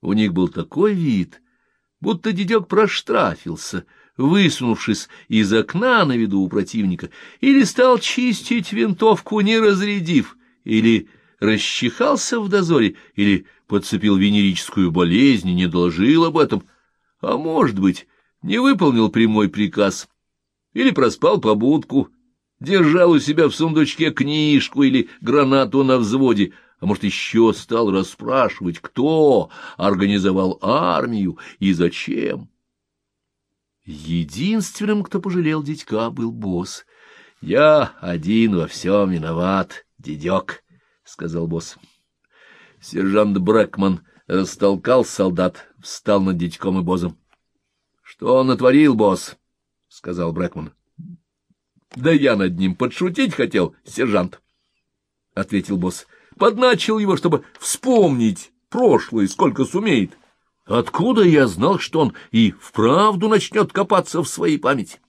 У них был такой вид, будто дедек проштрафился, высунувшись из окна на виду у противника, или стал чистить винтовку, не разрядив, или расчихался в дозоре, или подцепил венерическую болезнь и не доложил об этом, а, может быть, не выполнил прямой приказ, или проспал побудку, держал у себя в сундучке книжку или гранату на взводе, а может, еще стал расспрашивать, кто организовал армию и зачем. Единственным, кто пожалел дядька, был босс. — Я один во всем виноват, дедек, — сказал босс. Сержант Брэкман растолкал солдат, встал над дядьком и бозом. — Что он натворил, босс? — сказал Брэкман. — Да я над ним подшутить хотел, сержант, — ответил босс. — Подначил его, чтобы вспомнить прошлое, сколько сумеет. — Откуда я знал, что он и вправду начнет копаться в своей памяти?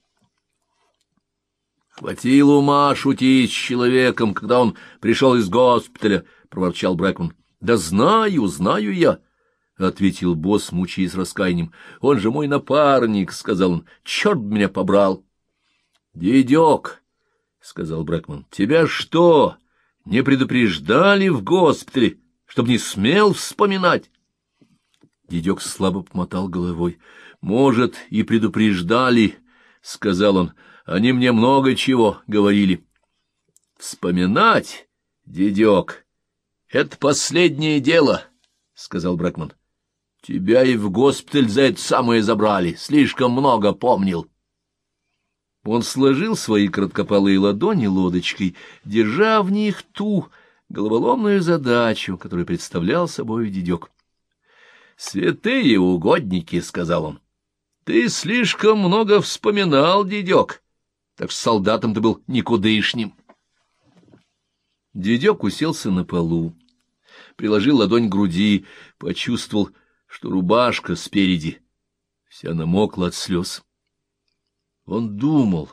Хватило ума шутить с человеком, когда он пришел из госпиталя, — проворчал Брэкман. — Да знаю, знаю я, — ответил босс, мучаясь раскаянием. — Он же мой напарник, — сказал он. — Черт меня побрал. — Дедек, — сказал Брэкман, — тебя что, не предупреждали в госпитале, чтобы не смел вспоминать? Дедек слабо помотал головой. — Может, и предупреждали, — сказал он. — Они мне много чего говорили. — Вспоминать, дедек, — это последнее дело, — сказал Брэкман. — Тебя и в госпиталь за это самое забрали. Слишком много помнил. Он сложил свои краткопалые ладони лодочкой, держа в них ту головоломную задачу, которую представлял собой дедек. «Святые угодники», — сказал он, — «ты слишком много вспоминал, дедек, так что солдатом ты был никудышним». Дедек уселся на полу, приложил ладонь к груди, почувствовал, что рубашка спереди вся намокла от слез. Он думал,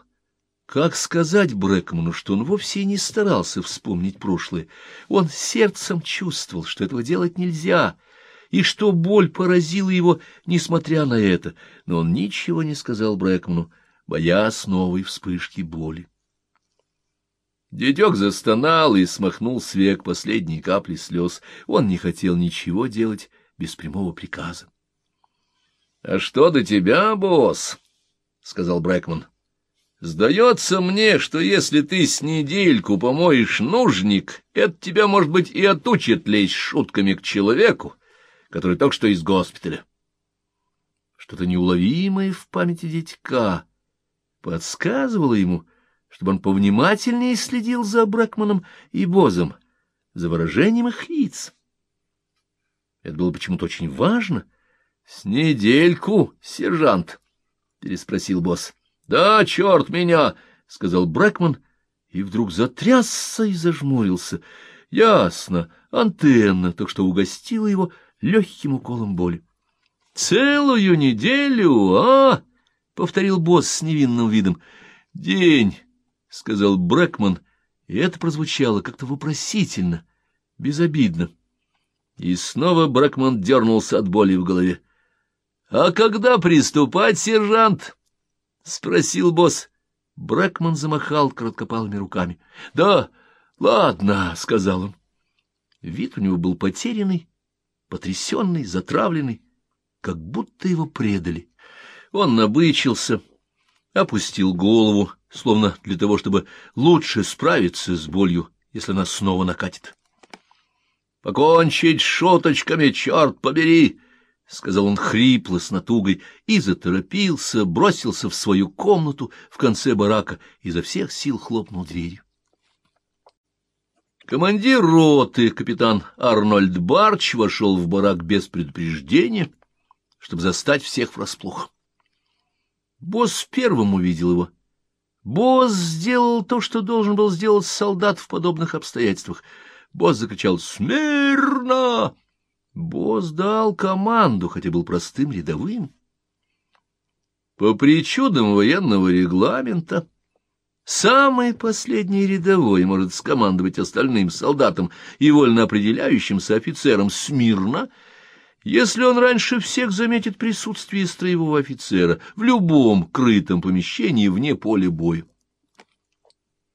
как сказать Брэкману, что он вовсе не старался вспомнить прошлое. Он сердцем чувствовал, что этого делать нельзя — и что боль поразила его, несмотря на это, но он ничего не сказал Брэкману, боясь новой вспышки боли. Дедек застонал и смахнул с век последние капли слез. Он не хотел ничего делать без прямого приказа. — А что до тебя, босс? — сказал Брэкман. — Сдается мне, что если ты с недельку помоешь нужник, это тебя, может быть, и отучит лезть шутками к человеку, который только что из госпиталя. Что-то неуловимое в памяти дядька подсказывало ему, чтобы он повнимательнее следил за Бракманом и Бозом, за выражением их лиц. Это было почему-то очень важно. — С недельку, сержант, — переспросил босс. — Да, черт меня, — сказал Бракман, и вдруг затрясся и зажмурился. Ясно, антенна только что угостила его легким уколом боли. — Целую неделю, а? — повторил босс с невинным видом. — День, — сказал Брэкман, и это прозвучало как-то вопросительно, безобидно. И снова Брэкман дернулся от боли в голове. — А когда приступать, сержант? — спросил босс. Брэкман замахал короткопалыми руками. — Да, ладно, — сказал он. Вид у него был потерянный, потрясенный, затравленный, как будто его предали. Он набычился, опустил голову, словно для того, чтобы лучше справиться с болью, если она снова накатит. — Покончить шуточками, черт побери! — сказал он хрипло с натугой и заторопился, бросился в свою комнату в конце барака, изо всех сил хлопнул дверью. Командир роты, капитан Арнольд Барч, вошел в барак без предупреждения, чтобы застать всех врасплох. Босс первым увидел его. Босс сделал то, что должен был сделать солдат в подобных обстоятельствах. Босс закричал «Смирно!». Босс дал команду, хотя был простым рядовым. По причудам военного регламента Самый последний рядовой может скомандовать остальным солдатам и вольно определяющимся офицерам смирно, Если он раньше всех заметит присутствие строевого офицера в любом крытом помещении вне поля боя.